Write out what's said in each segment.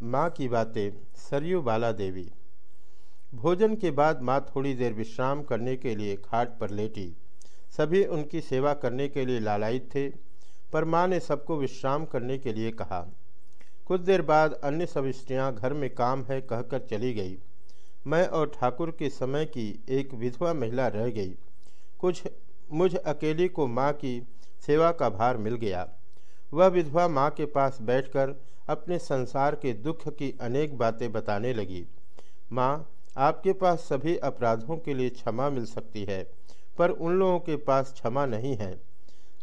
माँ की बातें, सरयू बाला देवी भोजन के बाद माँ थोड़ी देर विश्राम करने के लिए खाट पर लेटी। सभी उनकी सेवा करने के लिए लालायित थे, पर माँ ने सबको विश्राम करने के लिए कहा। कुछ देर बाद अन्य सब स्त्रियाँ घर में काम है कहकर चली गई। मैं और ठाकुर के समय की एक विधवा महिला रह गई। कुछ मुझ अकेली को माँ की सेवा का भार मिल गया। वह विधवा माँ के पास बैठकर अपने संसार के दुख की अनेक बातें बताने लगी। माँ, आपके पास सभी अपराधों के लिए क्षमा मिल सकती है, पर उन लोगों के पास क्षमा नहीं है।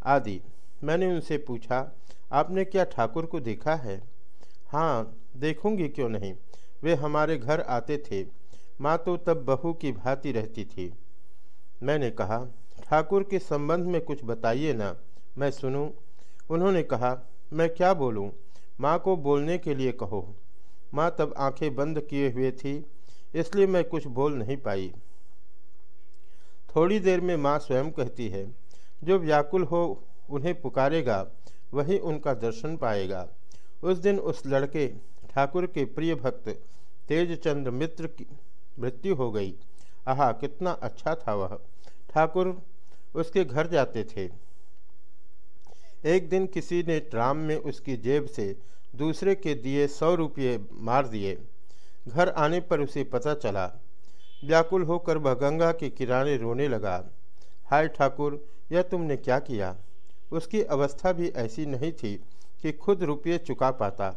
आदि, मैंने उनसे पूछा, आपने क्या ठाकुर को देखा है? हाँ देखूँगी क्यों नहीं, वे हमारे घर आते थे। माँ तो तब बहू की भांति रहती थी। मैंने कहा, ठाकुर के संबंध में कुछ बताइए ना, मैं सुनूं। उन्होंने कहा, मैं क्या बोलूँ? माँ को बोलने के लिए कहो। माँ तब आँखें बंद किए हुए थी, इसलिए मैं कुछ बोल नहीं पाई। थोड़ी देर में माँ स्वयं कहती है, जो व्याकुल हो, उन्हें पुकारेगा, वही उनका दर्शन पाएगा। उस दिन उस लड़के, ठाकुर के प्रिय भक्त, तेजचंद्र मित्र की मृत्यु हो गई। आहा, कितना अच्छा था वह। ठाकुर उसके घर जाते थे। एक दिन किसी ने ट्राम में उसकी जेब से दूसरे के दिए सौ रुपये मार दिए। घर आने पर उसे पता चला, व्याकुल होकर वह गंगा के किनारे रोने लगा। हाय ठाकुर, यह तुमने क्या किया? उसकी अवस्था भी ऐसी नहीं थी कि खुद रुपये चुका पाता।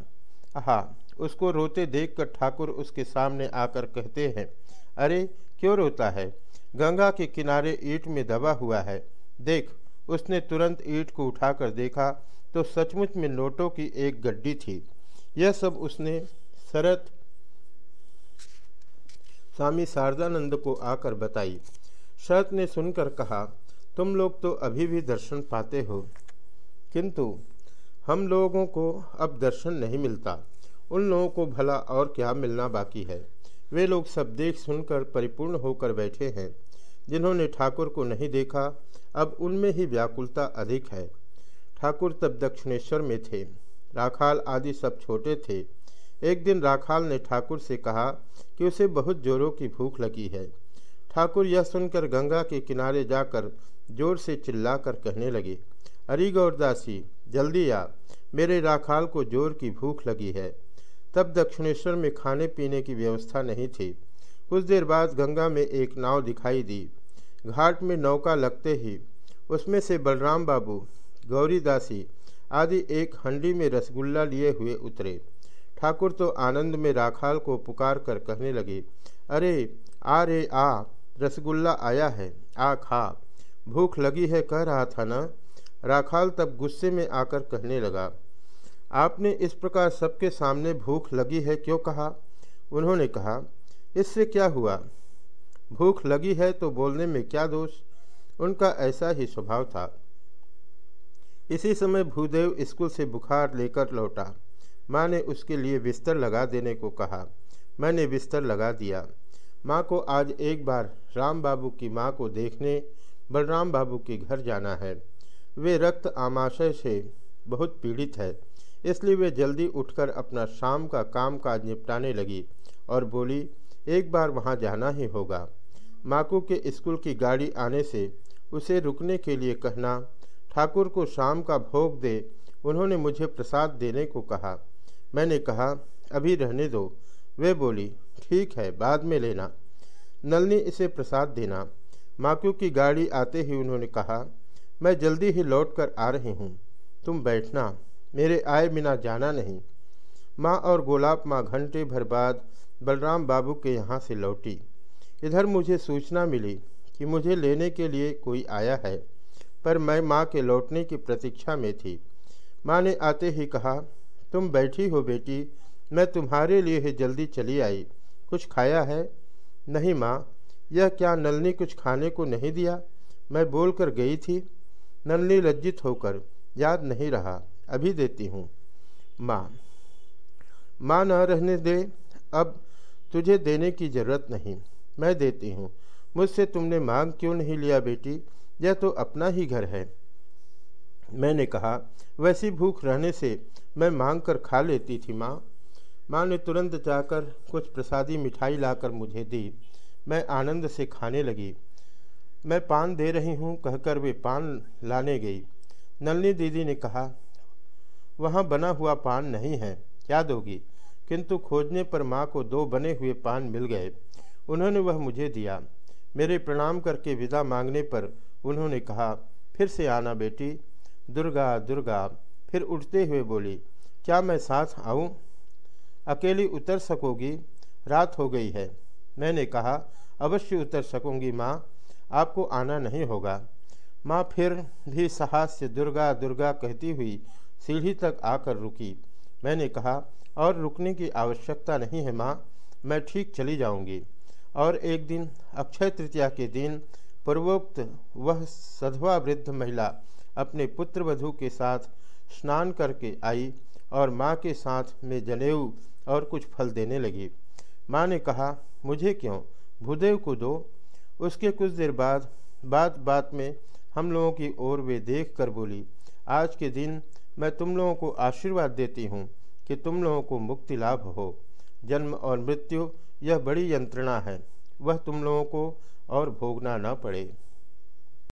आहा, उसको रोते देखकर ठाकुर उसके सामने आकर कहते हैं, अरे, क्यों रोता है? गंगा के किनारे ईट में दबा हुआ है, देख। उसने तुरंत ईंट को उठाकर देखा तो सचमुच में नोटों की एक गड्डी थी। यह सब उसने शरत स्वामी शारदानंद को आकर बताई। शरत ने सुनकर कहा, तुम लोग तो अभी भी दर्शन पाते हो, किंतु हम लोगों को अब दर्शन नहीं मिलता। उन लोगों को भला और क्या मिलना बाकी है? वे लोग सब देख सुनकर परिपूर्ण होकर बैठे हैं। जिन्होंने ठाकुर को नहीं देखा, अब उनमें ही व्याकुलता अधिक है। ठाकुर तब दक्षिणेश्वर में थे। राखाल आदि सब छोटे थे। एक दिन राखाल ने ठाकुर से कहा कि उसे बहुत जोरों की भूख लगी है। ठाकुर यह सुनकर गंगा के किनारे जाकर ज़ोर से चिल्लाकर कहने लगे, अरे गौरदासी, जल्दी आ। मेरे राखाल को ज़ोर की भूख लगी है। तब दक्षिणेश्वर में खाने पीने की व्यवस्था नहीं थी। कुछ देर बाद गंगा में एक नाव दिखाई दी। घाट में नौका लगते ही उसमें से बलराम बाबू गौरीदासी आदि एक हंडी में रसगुल्ला लिए हुए उतरे। ठाकुर तो आनंद में राखाल को पुकार कर कहने लगे, अरे, आ रे, आ, रसगुल्ला आया है, आ खा। भूख लगी है कह रहा था ना? राखाल तब गुस्से में आकर कहने लगा, आपने इस प्रकार सबके सामने भूख लगी है क्यों कहा? उन्होंने कहा इससे क्या हुआ? भूख लगी है तो बोलने में क्या दोष? उनका ऐसा ही स्वभाव था। इसी समय भूदेव स्कूल से बुखार लेकर लौटा। माँ ने उसके लिए बिस्तर लगा देने को कहा। मैंने बिस्तर लगा दिया। माँ को आज एक बार राम बाबू की माँ को देखने, बलराम बाबू के घर जाना है। वे रक्त आमाशय से बहुत पीड़ित है। इसलिए वे जल्दी उठकर अपना शाम का काम काज निपटाने लगी और बोली एक बार वहाँ जाना ही होगा। माकू के स्कूल की गाड़ी आने से उसे रुकने के लिए कहना, ठाकुर को शाम का भोग दे, उन्होंने मुझे प्रसाद देने को कहा। मैंने कहा, अभी रहने दो। वे बोली, ठीक है, बाद में लेना। नलनी इसे प्रसाद देना। माकू की गाड़ी आते ही उन्होंने कहा, मैं जल्दी ही लौट कर आ रही हूँ। तुम बैठना, मेरे आए बिना जाना नहीं। माँ और गोलाब माँ घंटे भर बाद बलराम बाबू के यहाँ से लौटी। इधर मुझे सूचना मिली कि मुझे लेने के लिए कोई आया है, पर मैं माँ के लौटने की प्रतीक्षा में थी। माँ ने आते ही कहा, तुम बैठी हो बेटी, मैं तुम्हारे लिए ही जल्दी चली आई। कुछ खाया है? नहीं माँ, यह क्या नलनी कुछ खाने को नहीं दिया? मैं बोल कर गई थी। नलनी लज्जित होकर याद नहीं रहा, अभी देती हूँ। माँ माँ न रहने दे, अब तुझे देने की ज़रूरत नहीं, मैं देती हूँ। मुझसे तुमने मांग क्यों नहीं लिया बेटी? यह तो अपना ही घर है। मैंने कहा, वैसी भूख रहने से मैं मांग कर खा लेती थी माँ। माँ ने तुरंत जाकर कुछ प्रसादी मिठाई लाकर मुझे दी। मैं आनंद से खाने लगी। मैं पान दे रही हूँ, कहकर वे पान लाने गई। नलनी दीदी ने कहा, वहाँ बना हुआ पान नहीं है, क्या दोगी? किंतु खोजने पर माँ को दो बने हुए पान मिल गए। उन्होंने वह मुझे दिया। मेरे प्रणाम करके विदा मांगने पर उन्होंने कहा, फिर से आना बेटी। दुर्गा दुर्गा, फिर उठते हुए बोली, क्या मैं साथ आऊँ? अकेली उतर सकोगी? रात हो गई है। मैंने कहा, अवश्य उतर सकूँगी माँ। आपको आना नहीं होगा। माँ फिर भी साहस से दुर्गा दुर्गा कहती हुई सीढ़ी तक आकर रुकी। मैंने कहा, और रुकने की आवश्यकता नहीं है माँ, मैं ठीक चली जाऊँगी। और एक दिन, अक्षय तृतीया के दिन, पूर्वोक्त वह सधवा वृद्ध महिला अपने पुत्र वधु के साथ स्नान करके आई और माँ के साथ में जनेऊ और कुछ फल देने लगी। माँ ने कहा, मुझे क्यों? भूदेव को दो। उसके कुछ देर बाद बात बात में हम लोगों की ओर वे देख कर बोली आज के दिन मैं तुम लोगों को आशीर्वाद देती हूँ कि तुम लोगों को मुक्ति लाभ हो। जन्म और मृत्यु, यह बड़ी यंत्रणा है। वह तुम लोगों को और भोगना न पड़े।